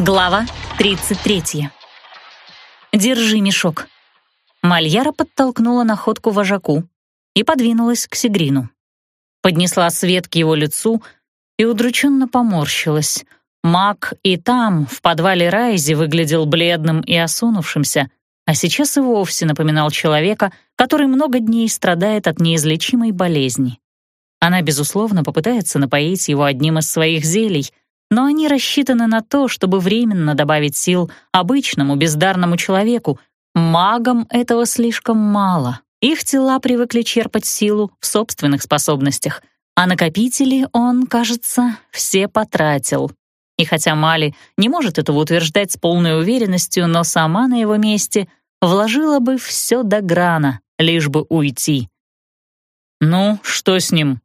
Глава 33. «Держи мешок». Мальяра подтолкнула находку вожаку и подвинулась к Сигрину. Поднесла свет к его лицу и удрученно поморщилась. Маг и там, в подвале Райзи, выглядел бледным и осунувшимся, а сейчас и вовсе напоминал человека, который много дней страдает от неизлечимой болезни. Она, безусловно, попытается напоить его одним из своих зелий — но они рассчитаны на то, чтобы временно добавить сил обычному бездарному человеку. Магам этого слишком мало. Их тела привыкли черпать силу в собственных способностях, а накопители он, кажется, все потратил. И хотя Мали не может этого утверждать с полной уверенностью, но сама на его месте вложила бы все до грана, лишь бы уйти. «Ну, что с ним?»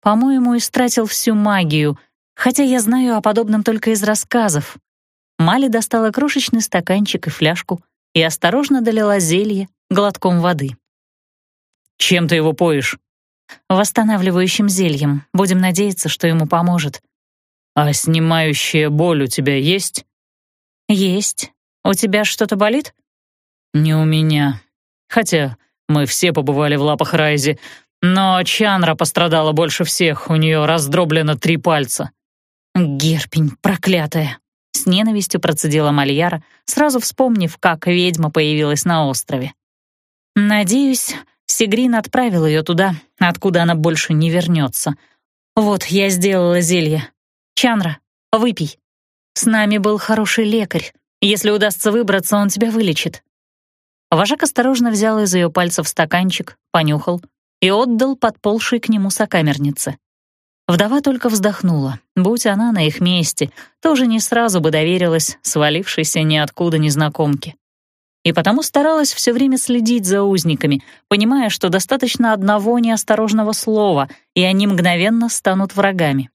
«По-моему, истратил всю магию», хотя я знаю о подобном только из рассказов. Мали достала крошечный стаканчик и фляжку и осторожно долила зелье глотком воды. «Чем ты его поешь?» «Восстанавливающим зельем. Будем надеяться, что ему поможет». «А снимающая боль у тебя есть?» «Есть. У тебя что-то болит?» «Не у меня. Хотя мы все побывали в лапах Райзи, но Чанра пострадала больше всех, у нее раздроблено три пальца». «Герпень проклятая!» — с ненавистью процедила Мальяра, сразу вспомнив, как ведьма появилась на острове. «Надеюсь, Сигрин отправил ее туда, откуда она больше не вернется. Вот, я сделала зелье. Чанра, выпей. С нами был хороший лекарь. Если удастся выбраться, он тебя вылечит». Вожак осторожно взял из ее пальцев стаканчик, понюхал и отдал подползшей к нему сокамернице. Вдова только вздохнула. Будь она на их месте, тоже не сразу бы доверилась свалившейся ниоткуда незнакомке. И потому старалась все время следить за узниками, понимая, что достаточно одного неосторожного слова, и они мгновенно станут врагами.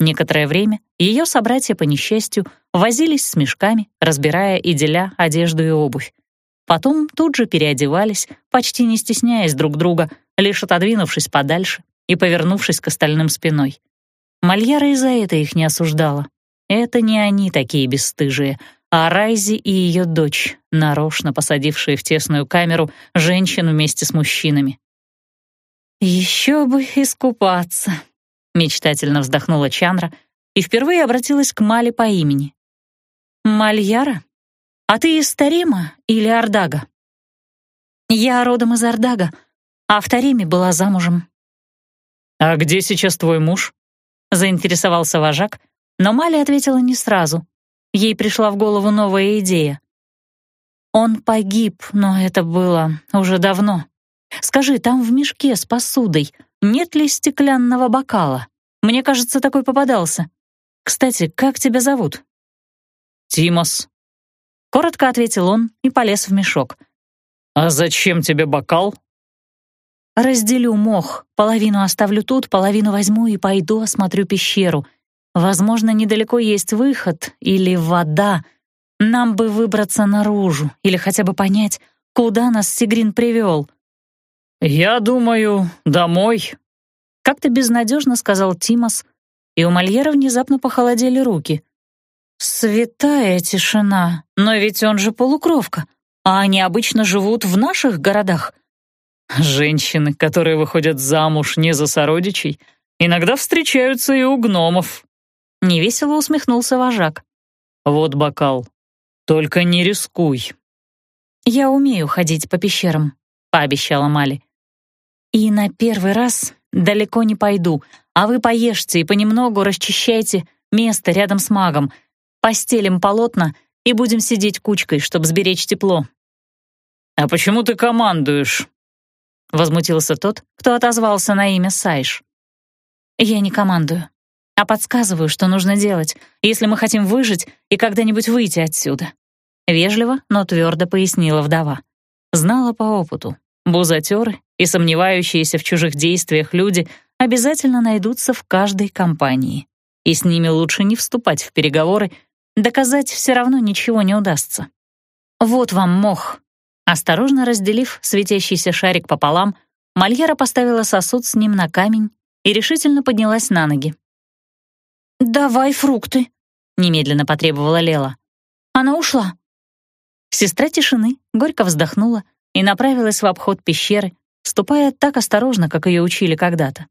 Некоторое время ее собратья, по несчастью, возились с мешками, разбирая и деля одежду и обувь. Потом тут же переодевались, почти не стесняясь друг друга, лишь отодвинувшись подальше и повернувшись к остальным спиной. Мальяра и за это их не осуждала. Это не они такие бесстыжие, а Райзи и ее дочь, нарочно посадившие в тесную камеру женщин вместе с мужчинами. «Еще бы искупаться», — мечтательно вздохнула Чандра и впервые обратилась к Мале по имени. «Мальяра, а ты из Тарима или Ардага?» «Я родом из Ардага, а в Тариме была замужем», «А где сейчас твой муж?» — заинтересовался вожак, но Мали ответила не сразу. Ей пришла в голову новая идея. «Он погиб, но это было уже давно. Скажи, там в мешке с посудой нет ли стеклянного бокала? Мне кажется, такой попадался. Кстати, как тебя зовут?» «Тимос», — коротко ответил он и полез в мешок. «А зачем тебе бокал?» Разделю мох, половину оставлю тут, половину возьму и пойду осмотрю пещеру. Возможно, недалеко есть выход или вода. Нам бы выбраться наружу или хотя бы понять, куда нас Сигрин привел. «Я думаю, домой», — как-то безнадежно сказал Тимос, и у Мольера внезапно похолодели руки. «Святая тишина, но ведь он же полукровка, а они обычно живут в наших городах. Женщины, которые выходят замуж не за сородичей, иногда встречаются и у гномов. Невесело усмехнулся вожак. Вот бокал. Только не рискуй. Я умею ходить по пещерам, пообещала Мали. И на первый раз далеко не пойду, а вы поешьте и понемногу расчищайте место рядом с магом, постелим полотна и будем сидеть кучкой, чтобы сберечь тепло. «А почему ты командуешь?» — возмутился тот, кто отозвался на имя Сайш. «Я не командую, а подсказываю, что нужно делать, если мы хотим выжить и когда-нибудь выйти отсюда». Вежливо, но твердо пояснила вдова. Знала по опыту. Бузатеры и сомневающиеся в чужих действиях люди обязательно найдутся в каждой компании. И с ними лучше не вступать в переговоры, доказать все равно ничего не удастся. Вот вам мох, Осторожно разделив светящийся шарик пополам, Мальера поставила сосуд с ним на камень и решительно поднялась на ноги. «Давай фрукты», — немедленно потребовала Лела. «Она ушла». Сестра тишины горько вздохнула и направилась в обход пещеры, ступая так осторожно, как ее учили когда-то.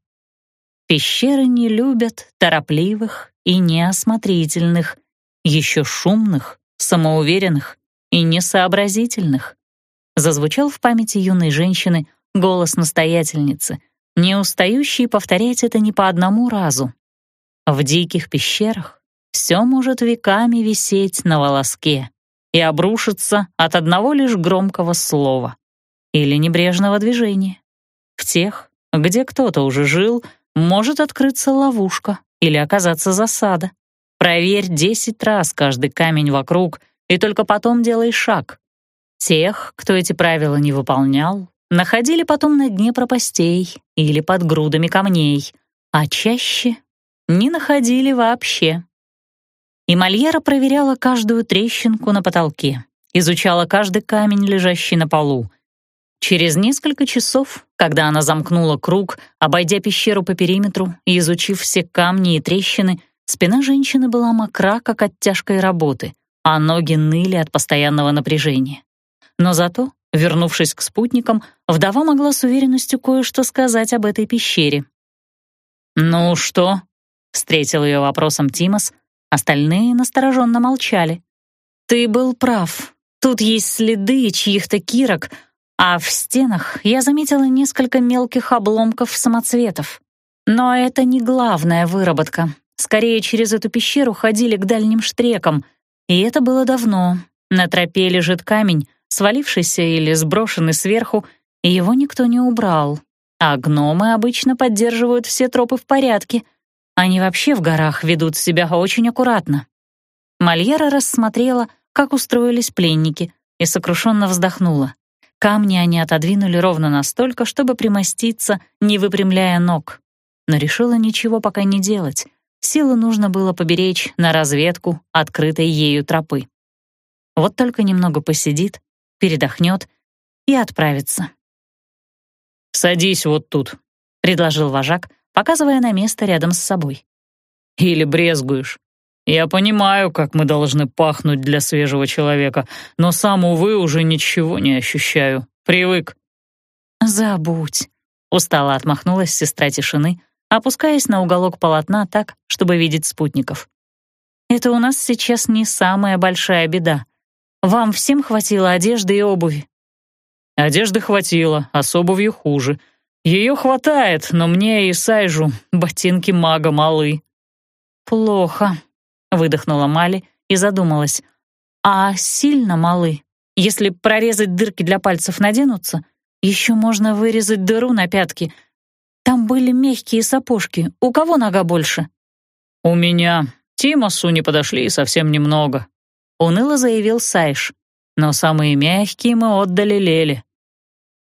Пещеры не любят торопливых и неосмотрительных, еще шумных, самоуверенных и несообразительных. Зазвучал в памяти юной женщины голос настоятельницы, не устающий повторять это не по одному разу. В диких пещерах все может веками висеть на волоске и обрушиться от одного лишь громкого слова или небрежного движения. В тех, где кто-то уже жил, может открыться ловушка или оказаться засада. Проверь десять раз каждый камень вокруг, и только потом делай шаг. Тех, кто эти правила не выполнял, находили потом на дне пропастей или под грудами камней, а чаще не находили вообще. И Мольера проверяла каждую трещинку на потолке, изучала каждый камень, лежащий на полу. Через несколько часов, когда она замкнула круг, обойдя пещеру по периметру и изучив все камни и трещины, спина женщины была мокра, как от тяжкой работы, а ноги ныли от постоянного напряжения. Но зато, вернувшись к спутникам, вдова могла с уверенностью кое-что сказать об этой пещере. «Ну что?» — встретил ее вопросом Тимос, остальные настороженно молчали. «Ты был прав. Тут есть следы чьих-то кирок, а в стенах я заметила несколько мелких обломков самоцветов. Но это не главная выработка. Скорее, через эту пещеру ходили к дальним штрекам, и это было давно. На тропе лежит камень, свалившийся или сброшенный сверху, и его никто не убрал. А гномы обычно поддерживают все тропы в порядке. Они вообще в горах ведут себя очень аккуратно. Мальера рассмотрела, как устроились пленники, и сокрушенно вздохнула. Камни они отодвинули ровно настолько, чтобы примоститься, не выпрямляя ног. Но решила ничего пока не делать. Силы нужно было поберечь на разведку открытой ею тропы. Вот только немного посидит, передохнет и отправится. «Садись вот тут», — предложил вожак, показывая на место рядом с собой. «Или брезгуешь. Я понимаю, как мы должны пахнуть для свежего человека, но сам, увы, уже ничего не ощущаю. Привык». «Забудь», — устало отмахнулась сестра тишины, опускаясь на уголок полотна так, чтобы видеть спутников. «Это у нас сейчас не самая большая беда. Вам всем хватило одежды и обуви?» «Одежды хватило, а с обувью хуже. Ее хватает, но мне и Сайжу ботинки мага малы». «Плохо», выдохнула Мали и задумалась. А сильно малы? Если прорезать дырки для пальцев наденутся, еще можно вырезать дыру на пятке. Там были мягкие сапожки. У кого нога больше? У меня. Тимосу не подошли совсем немного. Уныло заявил Сайш. Но самые мягкие мы отдали Леле.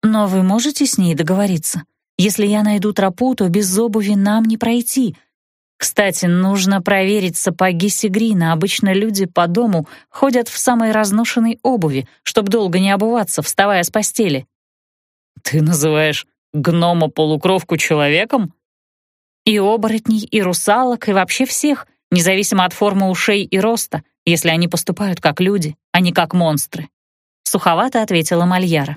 Но вы можете с ней договориться? Если я найду тропу, то без обуви нам не пройти — кстати, нужно проверить сапоги Сигрина. Обычно люди по дому ходят в самой разношенной обуви, чтобы долго не обуваться, вставая с постели. Ты называешь гнома-полукровку человеком? И оборотней, и русалок, и вообще всех, независимо от формы ушей и роста, если они поступают как люди, а не как монстры. Суховато ответила Мальяра.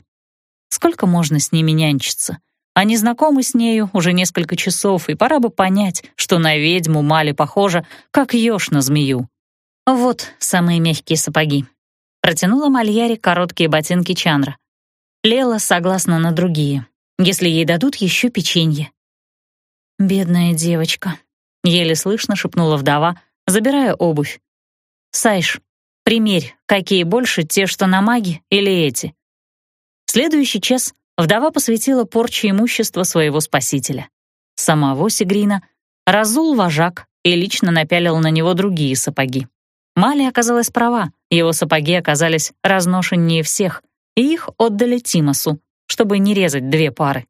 Сколько можно с ними нянчиться? Они знакомы с нею уже несколько часов, и пора бы понять, что на ведьму Мали похожа, как еж на змею. Вот самые мягкие сапоги. Протянула Мальяре короткие ботинки Чанра. Лела согласна на другие, если ей дадут еще печенье. «Бедная девочка», — еле слышно шепнула вдова, забирая обувь. «Сайш, примерь, какие больше, те, что на маге, или эти?» Следующий час вдова посвятила порче имущества своего спасителя. Самого Сигрина разул вожак и лично напялил на него другие сапоги. Мали оказалась права, его сапоги оказались разношеннее всех, и их отдали Тимосу, чтобы не резать две пары.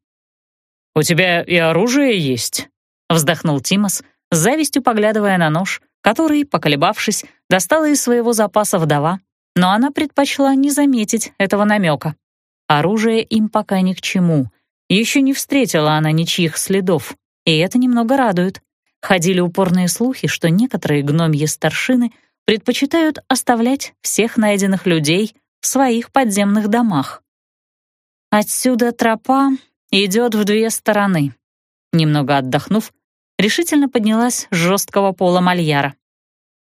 «У тебя и оружие есть?» — вздохнул Тимос, с завистью поглядывая на нож, который, поколебавшись, достала из своего запаса вдова, но она предпочла не заметить этого намека. Оружие им пока ни к чему. Еще не встретила она ничьих следов, и это немного радует. Ходили упорные слухи, что некоторые гномьи старшины предпочитают оставлять всех найденных людей в своих подземных домах. Отсюда тропа идет в две стороны. Немного отдохнув, решительно поднялась с жесткого пола Мальяра.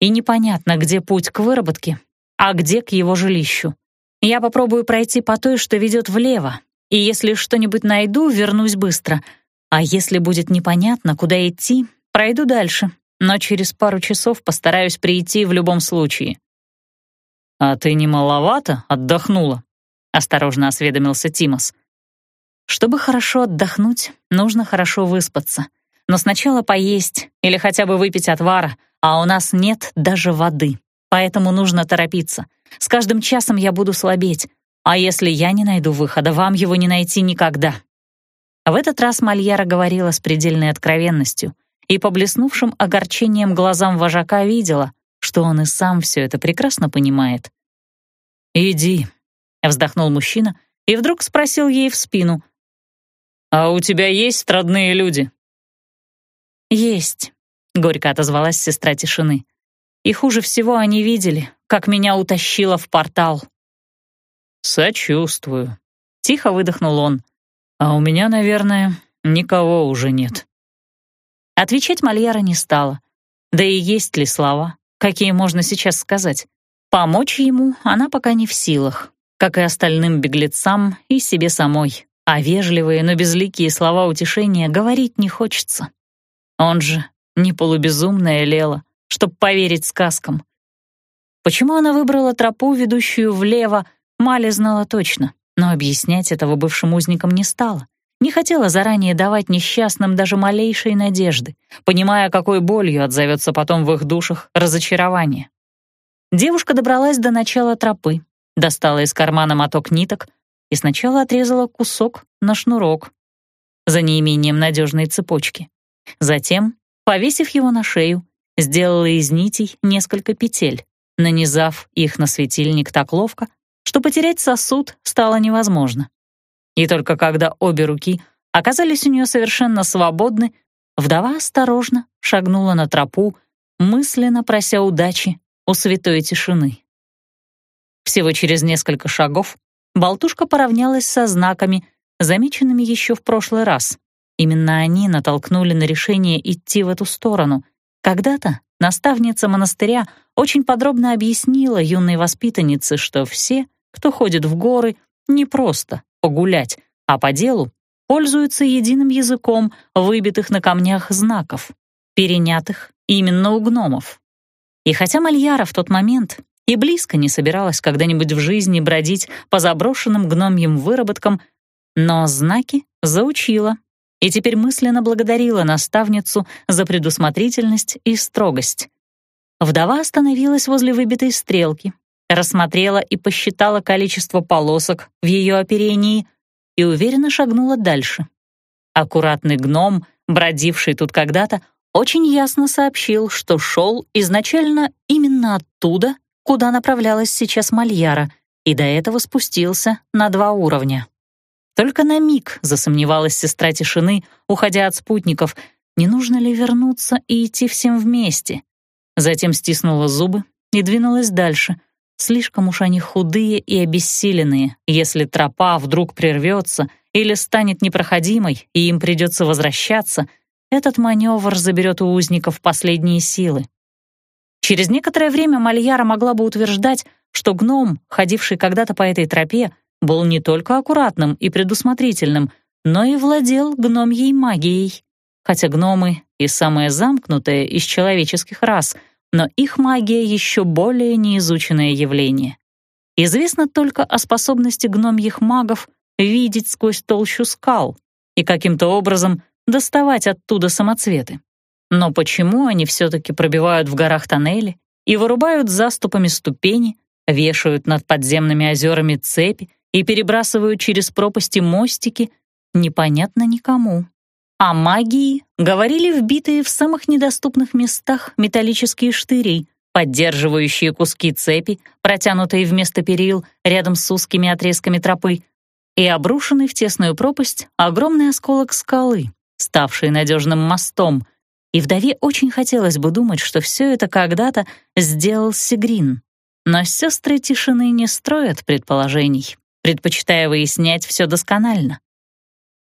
И непонятно, где путь к выработке, а где к его жилищу. Я попробую пройти по той, что ведет влево, и если что-нибудь найду, вернусь быстро. А если будет непонятно, куда идти, пройду дальше, но через пару часов постараюсь прийти в любом случае. «А ты не маловато отдохнула?» — осторожно осведомился Тимос. «Чтобы хорошо отдохнуть, нужно хорошо выспаться. Но сначала поесть или хотя бы выпить отвара, а у нас нет даже воды, поэтому нужно торопиться. С каждым часом я буду слабеть, а если я не найду выхода, вам его не найти никогда». В этот раз Мальяра говорила с предельной откровенностью и по блеснувшим огорчением глазам вожака видела, что он и сам все это прекрасно понимает. «Иди», — вздохнул мужчина и вдруг спросил ей в спину. «А у тебя есть родные люди?» «Есть», — горько отозвалась сестра тишины. «И хуже всего они видели, как меня утащило в портал». «Сочувствую», — тихо выдохнул он. «А у меня, наверное, никого уже нет». Отвечать Мальяра не стала. Да и есть ли слова, какие можно сейчас сказать? Помочь ему она пока не в силах, как и остальным беглецам и себе самой. А вежливые, но безликие слова утешения говорить не хочется. Он же не полубезумная Лела, чтоб поверить сказкам. Почему она выбрала тропу, ведущую влево, Маля знала точно, но объяснять этого бывшим узникам не стала. Не хотела заранее давать несчастным даже малейшей надежды, понимая, какой болью отзовется потом в их душах разочарование. Девушка добралась до начала тропы, достала из кармана моток ниток и сначала отрезала кусок на шнурок за неимением надежной цепочки. Затем, повесив его на шею, сделала из нитей несколько петель, нанизав их на светильник так ловко, что потерять сосуд стало невозможно. И только когда обе руки оказались у нее совершенно свободны, вдова осторожно шагнула на тропу, мысленно прося удачи у святой тишины. Всего через несколько шагов болтушка поравнялась со знаками, замеченными еще в прошлый раз. Именно они натолкнули на решение идти в эту сторону. Когда-то наставница монастыря очень подробно объяснила юной воспитаннице, что все, кто ходит в горы, не просто погулять, а по делу пользуются единым языком выбитых на камнях знаков, перенятых именно у гномов. И хотя Мальяра в тот момент и близко не собиралась когда-нибудь в жизни бродить по заброшенным гномьим выработкам, но знаки заучила и теперь мысленно благодарила наставницу за предусмотрительность и строгость. Вдова остановилась возле выбитой стрелки, рассмотрела и посчитала количество полосок в ее оперении и уверенно шагнула дальше. Аккуратный гном, бродивший тут когда-то, очень ясно сообщил, что шел изначально именно оттуда, куда направлялась сейчас Мальяра, и до этого спустился на два уровня. Только на миг засомневалась сестра тишины, уходя от спутников, не нужно ли вернуться и идти всем вместе. Затем стиснула зубы и двинулась дальше. Слишком уж они худые и обессиленные, если тропа вдруг прервется или станет непроходимой, и им придется возвращаться, этот маневр заберет у узников последние силы. Через некоторое время Мальяра могла бы утверждать, что гном, ходивший когда-то по этой тропе, был не только аккуратным и предусмотрительным, но и владел гномьей магией. Хотя гномы и самые замкнутые из человеческих рас, но их магия еще более неизученное явление. Известно только о способности гномьих магов видеть сквозь толщу скал и каким-то образом доставать оттуда самоцветы. Но почему они все-таки пробивают в горах тоннели и вырубают заступами ступени, вешают над подземными озерами цепи и перебрасывают через пропасти мостики, непонятно никому. О магии говорили вбитые в самых недоступных местах металлические штыри, поддерживающие куски цепи, протянутые вместо перил рядом с узкими отрезками тропы, и обрушенный в тесную пропасть огромный осколок скалы, ставший надежным мостом — и вдове очень хотелось бы думать, что все это когда-то сделал Сигрин. Но сестры тишины не строят предположений, предпочитая выяснять все досконально.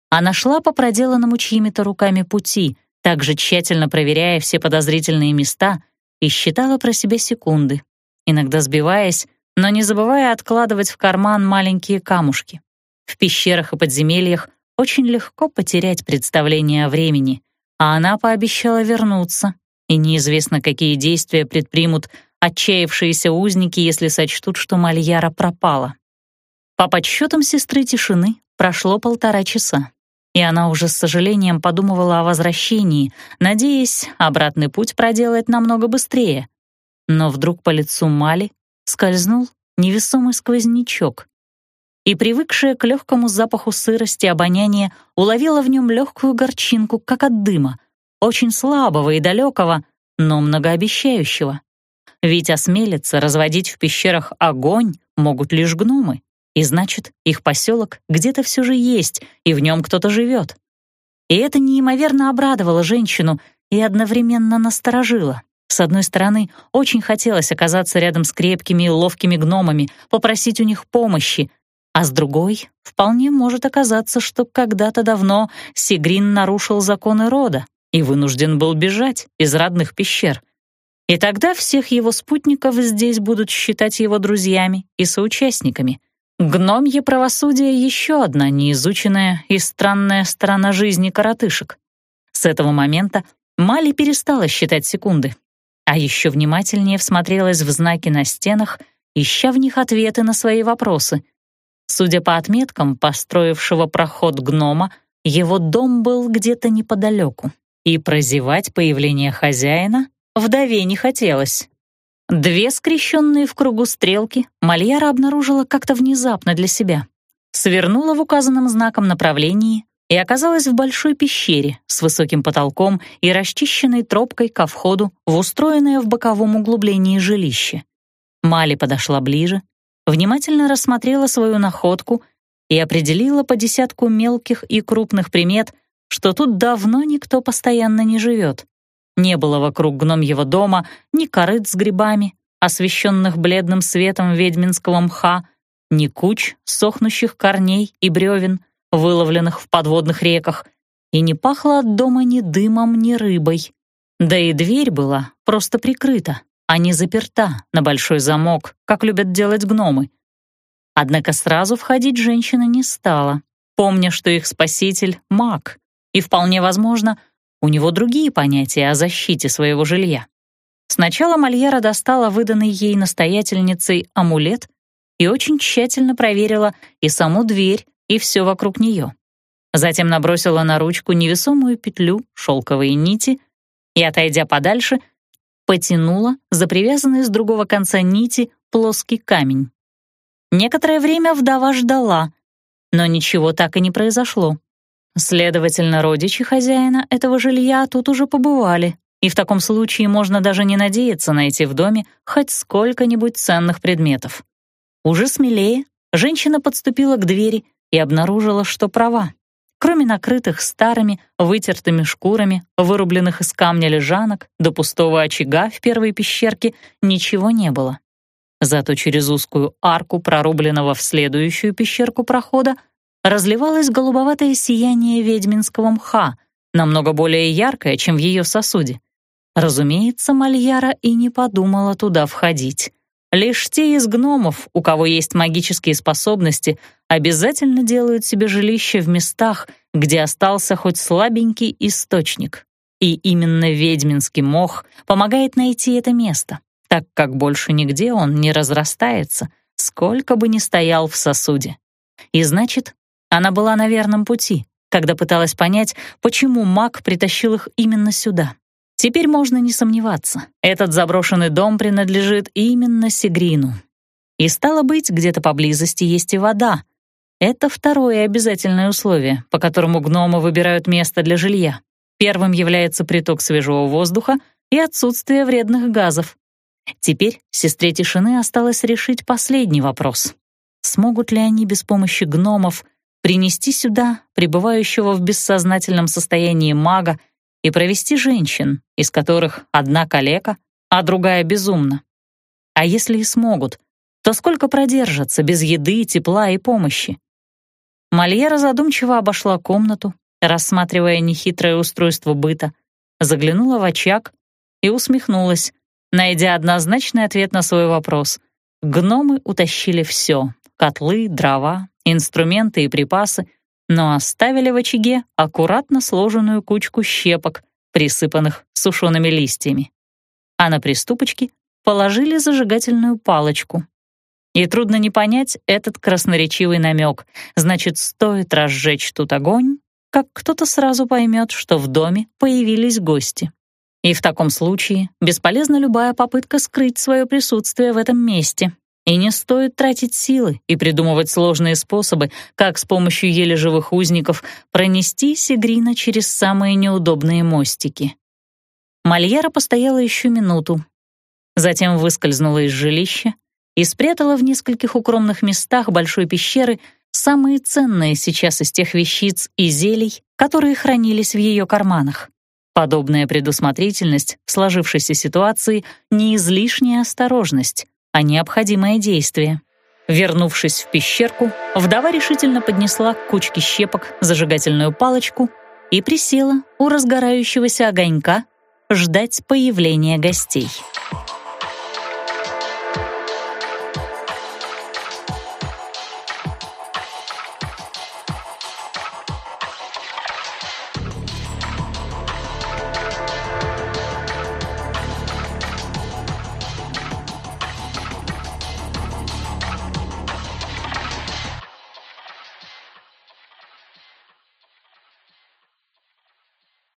Она шла по проделанному чьими-то руками пути, также тщательно проверяя все подозрительные места и считала про себя секунды, иногда сбиваясь, но не забывая откладывать в карман маленькие камушки. В пещерах и подземельях очень легко потерять представление о времени, а она пообещала вернуться, и неизвестно, какие действия предпримут отчаявшиеся узники, если сочтут, что Мальяра пропала. По подсчетам сестры тишины прошло полтора часа, и она уже с сожалением подумывала о возвращении, надеясь, обратный путь проделать намного быстрее. Но вдруг по лицу Мали скользнул невесомый сквознячок, и, привыкшая к легкому запаху сырости обоняние, уловила в нем легкую горчинку, как от дыма, очень слабого и далекого, но многообещающего. Ведь осмелиться разводить в пещерах огонь могут лишь гномы, и значит, их поселок где-то все же есть, и в нем кто-то живет. И это неимоверно обрадовало женщину и одновременно насторожило. С одной стороны, очень хотелось оказаться рядом с крепкими и ловкими гномами, попросить у них помощи, а с другой, вполне может оказаться, что когда-то давно Сигрин нарушил законы рода и вынужден был бежать из родных пещер. И тогда всех его спутников здесь будут считать его друзьями и соучастниками. Гномье правосудие — еще одна неизученная и странная сторона жизни коротышек. С этого момента Мали перестала считать секунды, а еще внимательнее всмотрелась в знаки на стенах, ища в них ответы на свои вопросы. Судя по отметкам построившего проход гнома, его дом был где-то неподалеку, и прозевать появление хозяина вдове не хотелось. Две скрещенные в кругу стрелки Мальяра обнаружила как-то внезапно для себя. Свернула в указанном знаком направлении и оказалась в большой пещере с высоким потолком и расчищенной тропкой ко входу в устроенное в боковом углублении жилище. Мали подошла ближе, внимательно рассмотрела свою находку и определила по десятку мелких и крупных примет, что тут давно никто постоянно не живет. Не было вокруг гномьего дома ни корыт с грибами, освещенных бледным светом ведьминского мха, ни куч сохнущих корней и бревен, выловленных в подводных реках, и не пахло от дома ни дымом, ни рыбой. Да и дверь была просто прикрыта а не заперта на большой замок, как любят делать гномы. Однако сразу входить женщина не стала, помня, что их спаситель — маг, и вполне возможно, у него другие понятия о защите своего жилья. Сначала Мальера достала выданный ей настоятельницей амулет и очень тщательно проверила и саму дверь, и все вокруг нее. Затем набросила на ручку невесомую петлю, шелковые нити и, отойдя подальше, потянула за привязанный с другого конца нити плоский камень. Некоторое время вдова ждала, но ничего так и не произошло. Следовательно, родичи хозяина этого жилья тут уже побывали, и в таком случае можно даже не надеяться найти в доме хоть сколько-нибудь ценных предметов. Уже смелее женщина подступила к двери и обнаружила, что права. Кроме накрытых старыми, вытертыми шкурами, вырубленных из камня лежанок, до пустого очага в первой пещерке ничего не было. Зато через узкую арку, прорубленного в следующую пещерку прохода, разливалось голубоватое сияние ведьминского мха, намного более яркое, чем в ее сосуде. Разумеется, Мальяра и не подумала туда входить. Лишь те из гномов, у кого есть магические способности, обязательно делают себе жилище в местах, где остался хоть слабенький источник. И именно ведьминский мох помогает найти это место, так как больше нигде он не разрастается, сколько бы ни стоял в сосуде. И значит, она была на верном пути, когда пыталась понять, почему маг притащил их именно сюда. Теперь можно не сомневаться, этот заброшенный дом принадлежит именно Сигрину. И стало быть, где-то поблизости есть и вода. Это второе обязательное условие, по которому гномы выбирают место для жилья. Первым является приток свежего воздуха и отсутствие вредных газов. Теперь сестре тишины осталось решить последний вопрос. Смогут ли они без помощи гномов принести сюда пребывающего в бессознательном состоянии мага и провести женщин, из которых одна калека, а другая безумна. А если и смогут, то сколько продержатся без еды, тепла и помощи? Мальера задумчиво обошла комнату, рассматривая нехитрое устройство быта, заглянула в очаг и усмехнулась, найдя однозначный ответ на свой вопрос. Гномы утащили все — котлы, дрова, инструменты и припасы, но оставили в очаге аккуратно сложенную кучку щепок, присыпанных сушеными листьями. А на приступочки положили зажигательную палочку. И трудно не понять этот красноречивый намек. Значит, стоит разжечь тут огонь, как кто-то сразу поймет, что в доме появились гости. И в таком случае бесполезна любая попытка скрыть свое присутствие в этом месте. И не стоит тратить силы и придумывать сложные способы, как с помощью еле живых узников пронести Сигрина через самые неудобные мостики. Мальера постояла еще минуту, затем выскользнула из жилища и спрятала в нескольких укромных местах большой пещеры самые ценные сейчас из тех вещиц и зелий, которые хранились в ее карманах. Подобная предусмотрительность в сложившейся ситуации не излишняя осторожность, а необходимое действие. Вернувшись в пещерку, вдова решительно поднесла к кучке щепок зажигательную палочку и присела у разгорающегося огонька ждать появления гостей.